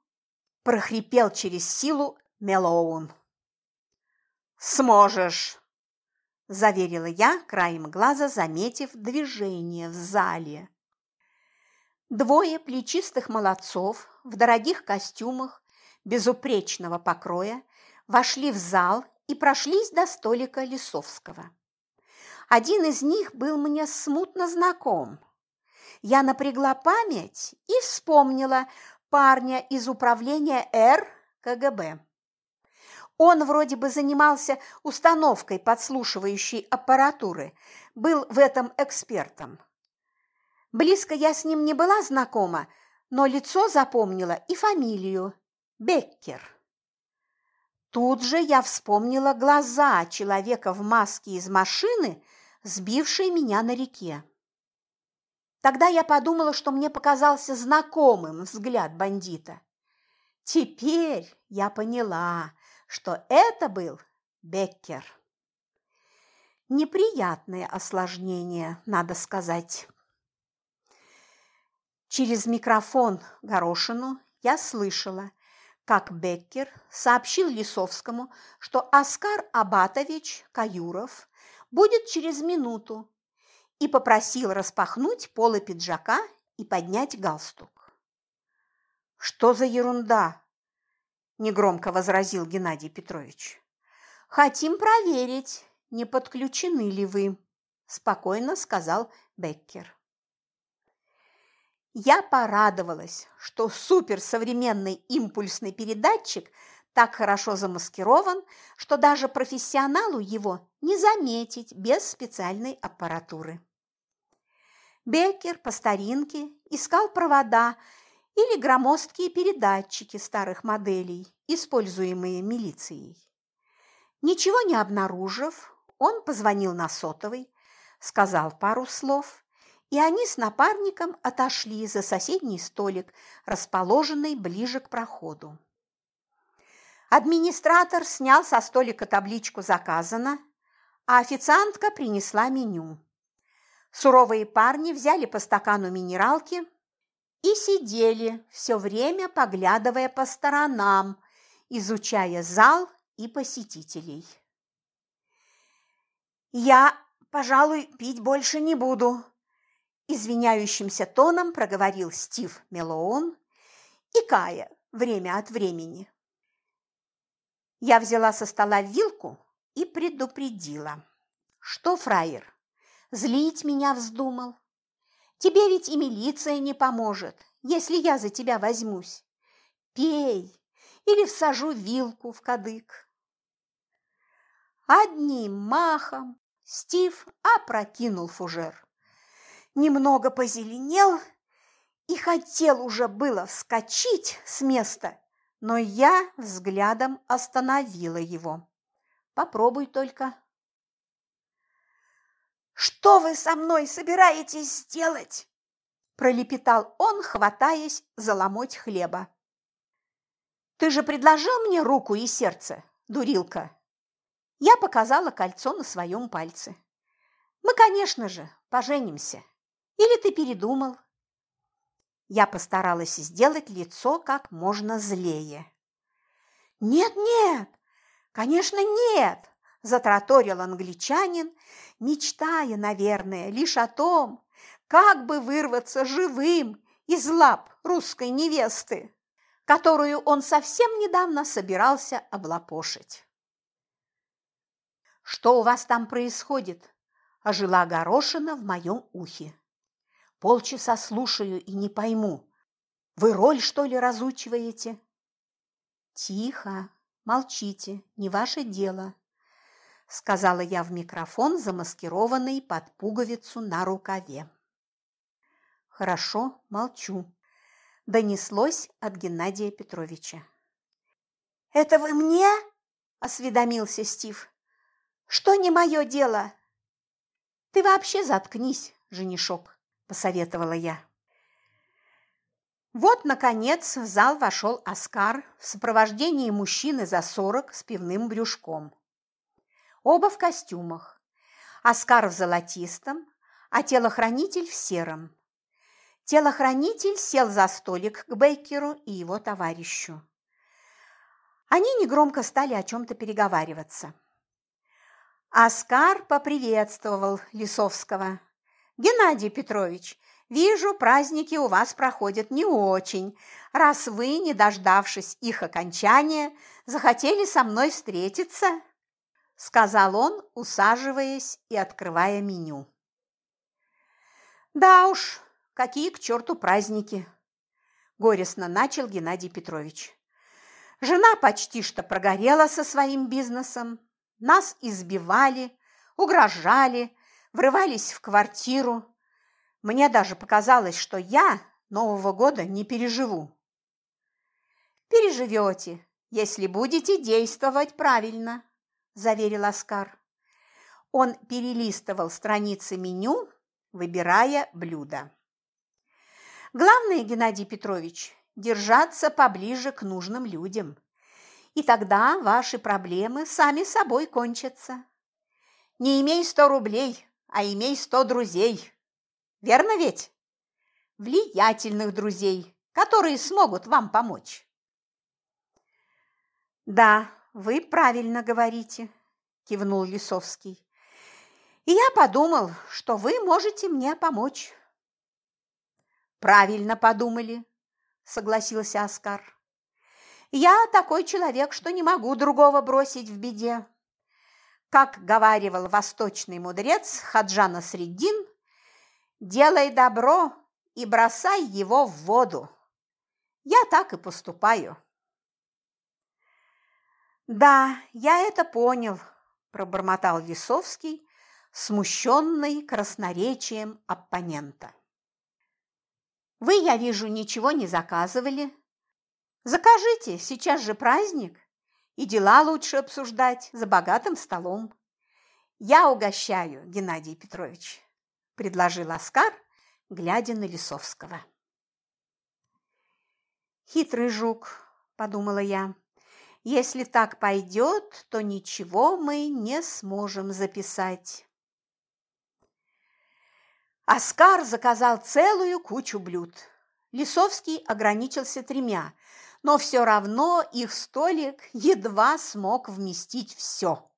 Speaker 1: прохрипел через силу Мелоун. «Сможешь!» – заверила я, краем глаза заметив движение в зале. Двое плечистых молодцов в дорогих костюмах безупречного покроя вошли в зал и прошлись до столика Лисовского. Один из них был мне смутно знаком. Я напрягла память и вспомнила парня из управления Р КГБ. Он вроде бы занимался установкой подслушивающей аппаратуры, был в этом экспертом. Близко я с ним не была знакома, но лицо запомнила и фамилию – Беккер. Тут же я вспомнила глаза человека в маске из машины, сбившей меня на реке. Тогда я подумала, что мне показался знакомым взгляд бандита. Теперь я поняла, что это был Беккер. Неприятное осложнение, надо сказать. Через микрофон Горошину я слышала, как Беккер сообщил Лисовскому, что Оскар Абатович Каюров будет через минуту, и попросил распахнуть полы пиджака и поднять галстук. «Что за ерунда?» – негромко возразил Геннадий Петрович. «Хотим проверить, не подключены ли вы», – спокойно сказал Беккер. Я порадовалась, что суперсовременный импульсный передатчик так хорошо замаскирован, что даже профессионалу его не заметить без специальной аппаратуры. Беккер по старинке искал провода или громоздкие передатчики старых моделей, используемые милицией. Ничего не обнаружив, он позвонил на сотовый, сказал пару слов, и они с напарником отошли за соседний столик, расположенный ближе к проходу. Администратор снял со столика табличку «Заказано», а официантка принесла меню. Суровые парни взяли по стакану минералки и сидели, все время поглядывая по сторонам, изучая зал и посетителей. «Я, пожалуй, пить больше не буду», – извиняющимся тоном проговорил Стив Мелоун, икая время от времени. Я взяла со стола вилку и предупредила. «Что, фраер, злить меня вздумал? Тебе ведь и милиция не поможет, если я за тебя возьмусь. Пей или всажу вилку в кадык. Одним махом Стив опрокинул фужер. Немного позеленел и хотел уже было вскочить с места, но я взглядом остановила его. Попробуй только. «Что вы со мной собираетесь сделать?» – пролепетал он, хватаясь за ломоть хлеба. «Ты же предложил мне руку и сердце, дурилка!» Я показала кольцо на своем пальце. «Мы, конечно же, поженимся. Или ты передумал?» Я постаралась сделать лицо как можно злее. «Нет-нет, конечно, нет!» – затраторил англичанин, мечтая, наверное, лишь о том, как бы вырваться живым из лап русской невесты. которую он совсем недавно собирался облапошить. «Что у вас там происходит?» – ожила горошина в моем ухе. «Полчаса слушаю и не пойму. Вы роль, что ли, разучиваете?» «Тихо, молчите, не ваше дело», – сказала я в микрофон, замаскированный под пуговицу на рукаве. «Хорошо, молчу», – донеслось от Геннадия Петровича.
Speaker 2: «Это вы мне?» – осведомился Стив. «Что не мое дело?»
Speaker 1: «Ты вообще заткнись, женишок», – посоветовала я. Вот, наконец, в зал вошел Оскар в сопровождении мужчины за сорок с пивным брюшком. Оба в костюмах. Оскар в золотистом, а телохранитель в сером. Телохранитель сел за столик к Бейкеру и его товарищу. Они негромко стали о чем-то переговариваться. Оскар поприветствовал Лисовского. «Геннадий Петрович, вижу, праздники у вас проходят не очень, раз вы, не дождавшись их окончания, захотели со мной встретиться», сказал он, усаживаясь и открывая меню. «Да уж, какие к черту праздники!» – горестно начал Геннадий Петрович. «Жена почти что прогорела со своим бизнесом, нас избивали, угрожали, врывались в квартиру. Мне даже показалось, что я Нового года не переживу. Переживете, если будете действовать правильно, заверил Оскар. Он перелистывал страницы меню, выбирая блюда. Главное, Геннадий Петрович, держаться поближе к нужным людям и тогда ваши проблемы сами собой кончатся. Не имей сто рублей, а имей сто друзей. Верно ведь? Влиятельных друзей, которые смогут вам помочь. Да, вы правильно говорите, кивнул Лисовский. И я подумал, что вы можете мне помочь. Правильно подумали, согласился Оскар. Я такой человек, что не могу другого бросить в беде. Как говаривал восточный мудрец Хаджана Среддин, «Делай добро и бросай его в воду». Я так и поступаю. «Да, я это понял», – пробормотал Лисовский, смущенный красноречием оппонента. «Вы, я вижу, ничего не заказывали?» Закажите, сейчас же праздник, и дела лучше обсуждать за богатым столом. Я угощаю, Геннадий Петрович, предложил Оскар, глядя на Лисовского. Хитрый жук, подумала я. Если так пойдет, то ничего мы не сможем записать. Оскар заказал целую кучу блюд. Лисовский ограничился тремя – но все равно их столик едва смог вместить все.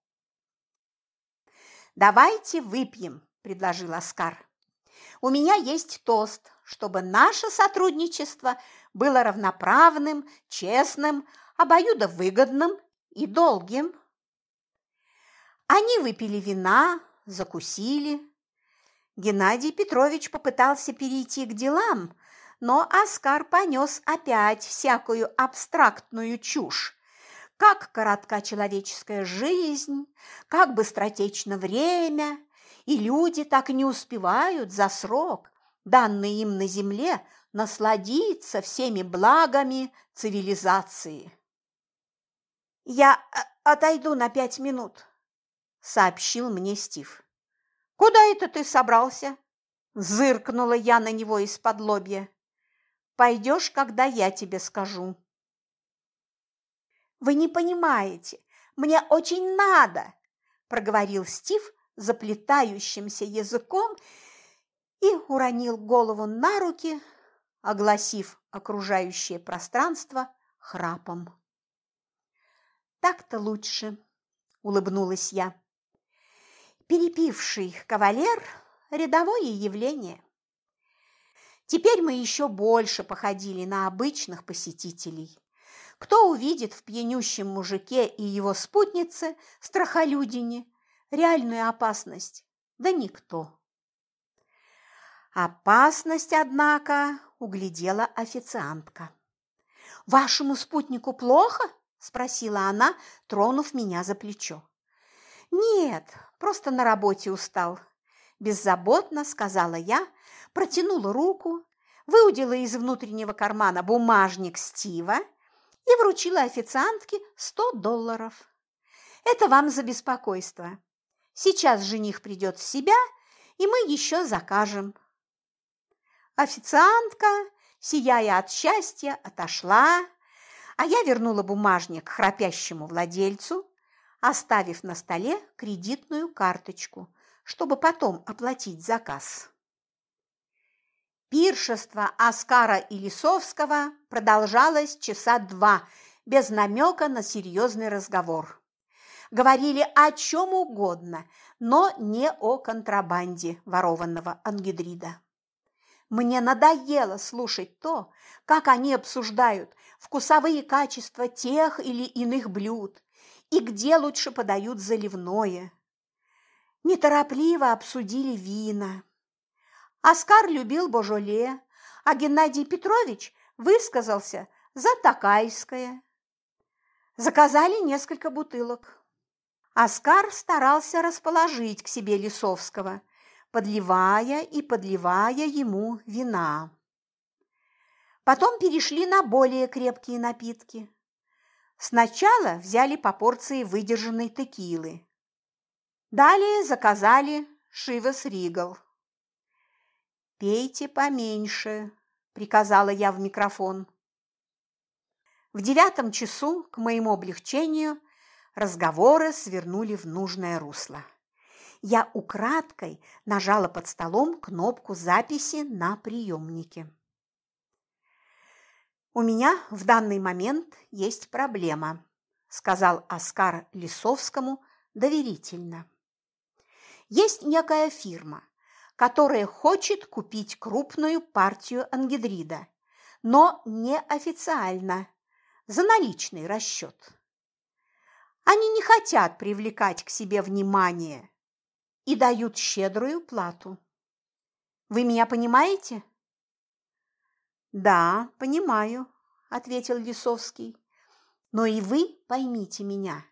Speaker 1: «Давайте выпьем», – предложил Оскар. «У меня есть тост, чтобы наше сотрудничество было равноправным, честным, обоюдовыгодным и долгим». Они выпили вина, закусили. Геннадий Петрович попытался перейти к делам, но Оскар понес опять всякую абстрактную чушь. Как коротка человеческая жизнь, как быстротечно время, и люди так не успевают за срок, данный им на земле, насладиться всеми благами цивилизации. «Я э, отойду на пять минут», – сообщил мне Стив. «Куда это ты собрался?» – зыркнула я на него из-под лобья. Пойдешь, когда я тебе скажу. Вы не понимаете, мне очень надо, проговорил Стив заплетающимся языком и уронил голову на руки, огласив окружающее пространство храпом. Так-то лучше, улыбнулась я. Перепивший кавалер – рядовое явление. Теперь мы еще больше походили на обычных посетителей. Кто увидит в пьянющем мужике и его спутнице, страхолюдине, реальную опасность? Да никто. Опасность, однако, углядела официантка. «Вашему спутнику плохо?» – спросила она, тронув меня за плечо. «Нет, просто на работе устал», – беззаботно сказала я, протянула руку, выудила из внутреннего кармана бумажник Стива и вручила официантке сто долларов. «Это вам за беспокойство. Сейчас жених придет в себя, и мы еще закажем». Официантка, сияя от счастья, отошла, а я вернула бумажник храпящему владельцу, оставив на столе кредитную карточку, чтобы потом оплатить заказ. Пиршество Оскара и Лисовского продолжалось часа два, без намека на серьезный разговор. Говорили о чем угодно, но не о контрабанде ворованного ангидрида. Мне надоело слушать то, как они обсуждают вкусовые качества тех или иных блюд и где лучше подают заливное. Неторопливо обсудили вина. Оскар любил Божоле, а Геннадий Петрович высказался за Такайское. Заказали несколько бутылок. Оскар старался расположить к себе Лисовского, подливая и подливая ему вина. Потом перешли на более крепкие напитки. Сначала взяли по порции выдержанной текилы. Далее заказали Шивас Ригал. «Пейте поменьше», – приказала я в микрофон. В девятом часу, к моему облегчению, разговоры свернули в нужное русло я украдкой нажала под столом кнопку записи на приемнике. «У меня в данный момент есть проблема», – сказал Оскар Лисовскому доверительно. «Есть некая фирма, которая хочет купить крупную партию ангидрида, но неофициально, за наличный расчет. Они не хотят привлекать к себе внимание, и дают щедрую плату. Вы меня понимаете? Да, понимаю, ответил Лисовский. Но и вы поймите меня.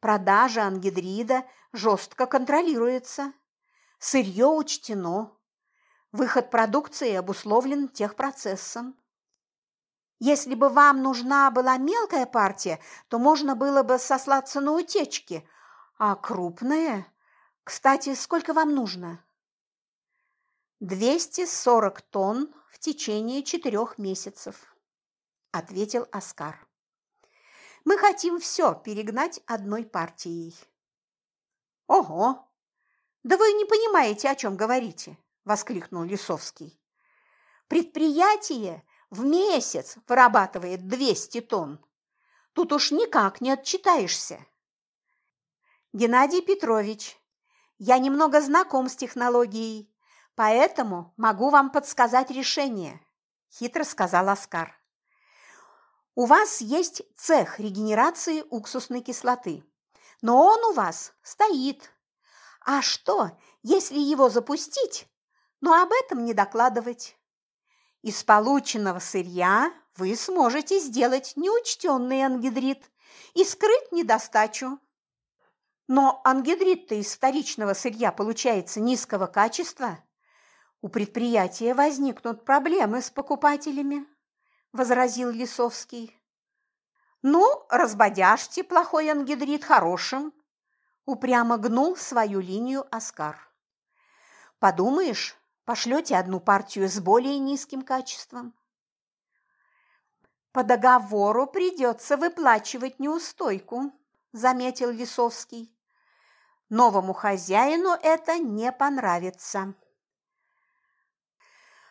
Speaker 1: Продажа ангидрида жестко контролируется. Сырье учтено. Выход продукции обусловлен техпроцессом. Если бы вам нужна была мелкая партия, то можно было бы сослаться на утечки, а крупная кстати, сколько вам нужно? «Двести сорок тонн в течение четырех месяцев», – ответил Оскар. «Мы хотим все перегнать одной партией». «Ого! Да вы не понимаете, о чем говорите!» – воскликнул Лисовский. «Предприятие в месяц вырабатывает 200 тонн. Тут уж никак не отчитаешься». «Геннадий Петрович, я немного знаком с технологией, поэтому могу вам подсказать решение», – хитро сказал Оскар. «У вас есть цех регенерации уксусной кислоты, но он у вас стоит. А что, если его запустить, но об этом не докладывать? Из полученного сырья вы сможете сделать неучтенный ангидрид и скрыть недостачу. Но ангидрид-то из вторичного сырья получается низкого качества. У предприятия возникнут проблемы с покупателями, возразил Лисовский. Ну, разбодяжьте плохой ангидрид хорошим, упрямо гнул свою линию Оскар. Подумаешь, пошлете одну партию с более низким качеством. По договору придется выплачивать неустойку, заметил Лисовский. Новому хозяину это не понравится.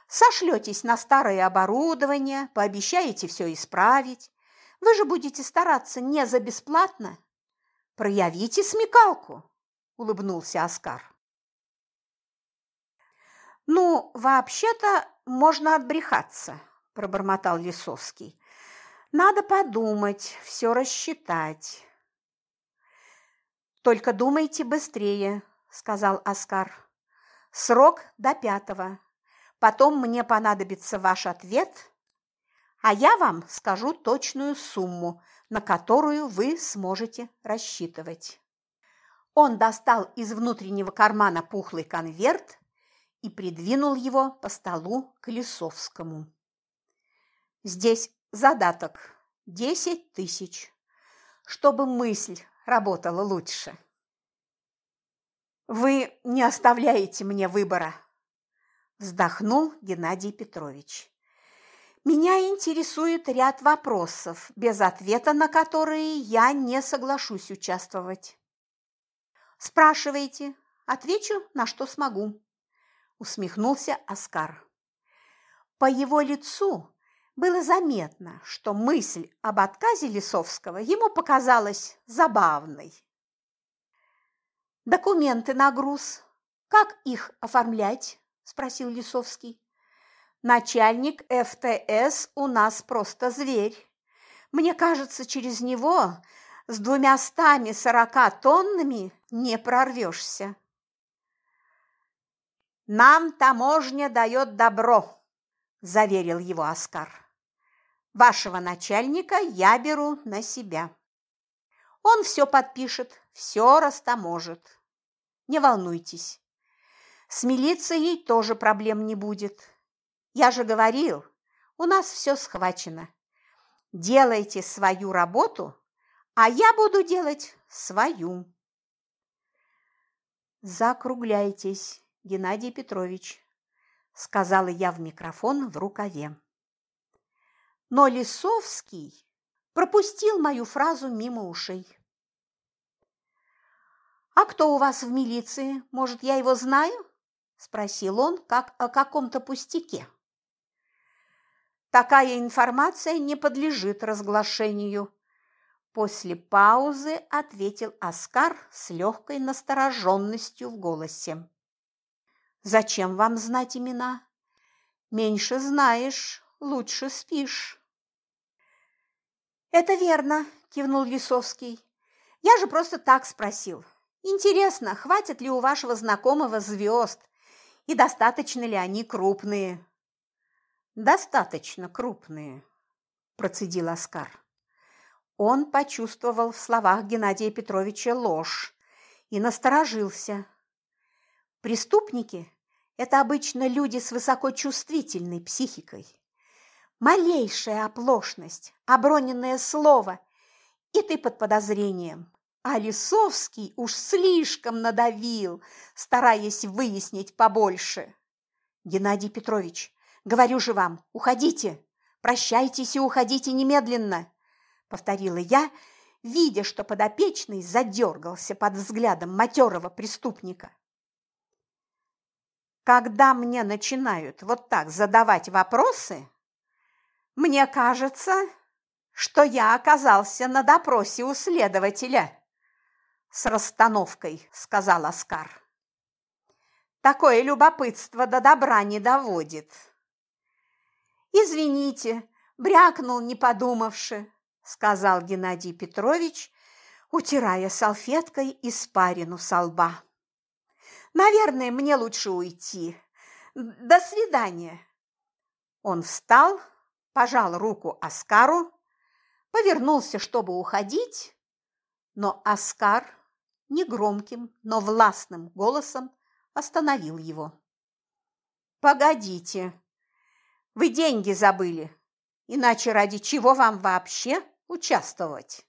Speaker 1: Сошлетесь на старое оборудование, пообещаете все исправить. Вы же будете стараться не за бесплатно. Проявите смекалку, улыбнулся Оскар. Ну, вообще-то можно отбрехаться, пробормотал Лисовский. Надо подумать, все рассчитать. Только думайте быстрее, сказал Оскар. Срок до пятого. Потом мне понадобится ваш ответ, а я вам скажу точную сумму, на которую вы сможете рассчитывать. Он достал из внутреннего кармана пухлый конверт и придвинул его по столу к Лисовскому. Здесь задаток – десять тысяч, чтобы мысль работала лучше. «Вы не оставляете мне выбора», – вздохнул Геннадий Петрович. «Меня интересует ряд вопросов, без ответа на которые я не соглашусь участвовать». «Спрашивайте, отвечу, на что смогу», – усмехнулся Оскар. По его лицу было заметно, что мысль об отказе Лисовского ему показалась забавной. «Документы на груз. Как их оформлять?» – спросил Лисовский. «Начальник ФТС у нас просто зверь. Мне кажется, через него с двумястами сорока тоннами не прорвешься». «Нам таможня дает добро», – заверил его Оскар. «Вашего начальника я беру на себя». Он все подпишет, все растаможит. Не волнуйтесь. С милицией тоже проблем не будет. Я же говорил, у нас все схвачено. Делайте свою работу, а я буду делать свою. Закругляйтесь, Геннадий Петрович, сказала я в микрофон в рукаве. Но Лисовский пропустил мою фразу мимо ушей. «А кто у вас в милиции? Может, я его знаю?» – спросил он, как о каком-то пустяке. «Такая информация не подлежит разглашению», – после паузы ответил Оскар с легкой настороженностью в голосе. «Зачем вам знать имена? Меньше знаешь, лучше спишь». «Это верно», – кивнул Лисовский. «Я же просто так спросил. Интересно, хватит ли у вашего знакомого звезд и достаточно ли они крупные?» «Достаточно крупные», – процедил Оскар. Он почувствовал в словах Геннадия Петровича ложь и насторожился. Преступники – это обычно люди с высокочувствительной психикой малейшая оплошность, оброненное слово, и ты под подозрением. А Лисовский уж слишком надавил, стараясь выяснить побольше. Геннадий Петрович, говорю же вам, уходите, прощайтесь и уходите немедленно, повторила я, видя, что подопечный задергался под взглядом матерого преступника. Когда мне начинают вот так задавать вопросы, мне кажется, что я оказался на допросе у следователя. С расстановкой, сказал Оскар. Такое любопытство до добра не доводит. Извините, брякнул, не подумавши, сказал Геннадий Петрович, утирая салфеткой испарину со лба. Наверное, мне лучше уйти. До свидания. Он встал, пожал руку Оскару, повернулся, чтобы уходить, но Оскар негромким, но властным голосом остановил его. «Погодите, вы деньги забыли, иначе ради чего вам вообще участвовать?»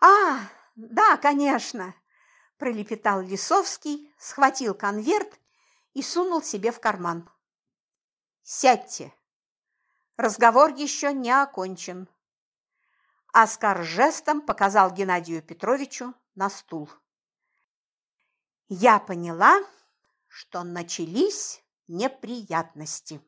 Speaker 1: «А, да, конечно!» – пролепетал Лисовский, схватил конверт и сунул себе в карман. «Сядьте!» Разговор еще не окончен. Оскар жестом показал Геннадию Петровичу на стул. Я поняла, что начались неприятности.